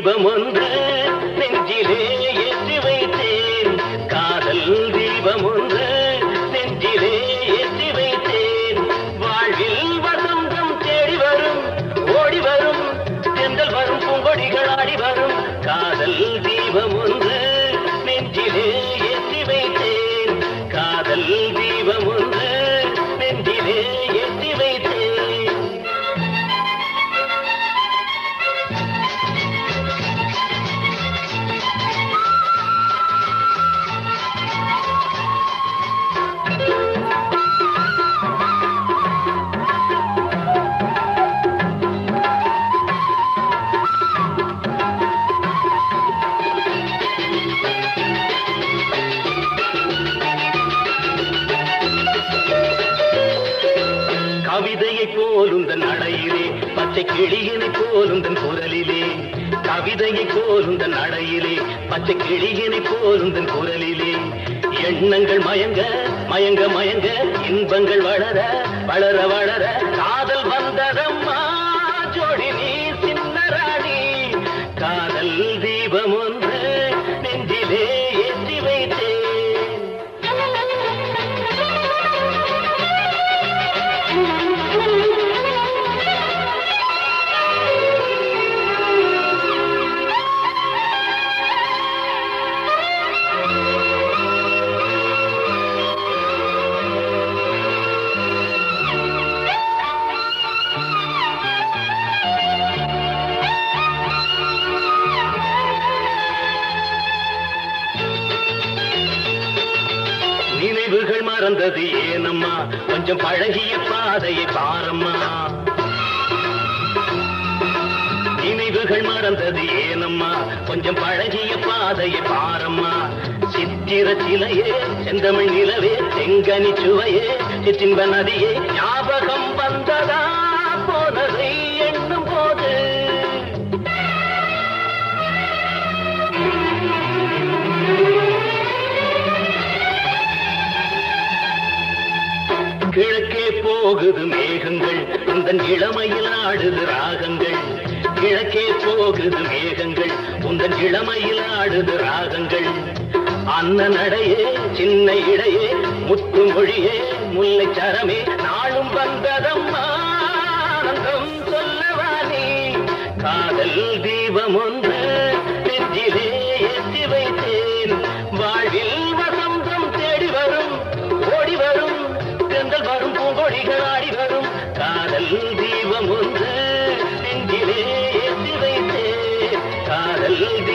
தீபம் ஒன்று நெஞ்சிலே ஏற்றி வைத்தேன். காதல் தீபம் ஒன்று நெஞ்சிலே ஏற்றி வைத்தேன். வாழ்வில் வசந்தம் தேடி வரும் ஓடி வரும். தென்றல் வரும் பூங்கொடிகள் ஆடி வரும். காதல் தீபம் போலுந்தன் அடையிலே பச்சை கிளியினை போலுந்தன் குரலிலே கவிதையை போலுந்தன் அடையிலே பச்சை கிளியினை போலுந்தன் குரலிலே. எண்ணங்கள் மயங்க மயங்க மயங்க இன்பங்கள் வளர வளர வளர நினைவுகள் மறந்தது ஏனம்மா? கொஞ்சம் பழகிய பாதையை பாரம்மா. நினைவுகள் மறந்தது ஏனம்மா? கொஞ்சம் பழகிய பாதையை பாரம்மா. சித்திர சிலையே செந்தமிழ் நிலவே செங்கனி சுவையே சிற்றின்ப நதியே ஞாபகம் வந்ததா? போகுது மேகங்கள். இந்த இளமையில் ஆடுது ராகங்கள். கிழக்கே போகுது மேகங்கள். உந்தன் இளமையில் ஆடுது ராகங்கள். அன்ன நடையே சின்ன இடையே முத்து மொழியே முல்லை சரமே. நாளும் வந்ததம்மா ஆனந்தம் சொல்லவா காதல் தீபம் ஒன்று Eagle.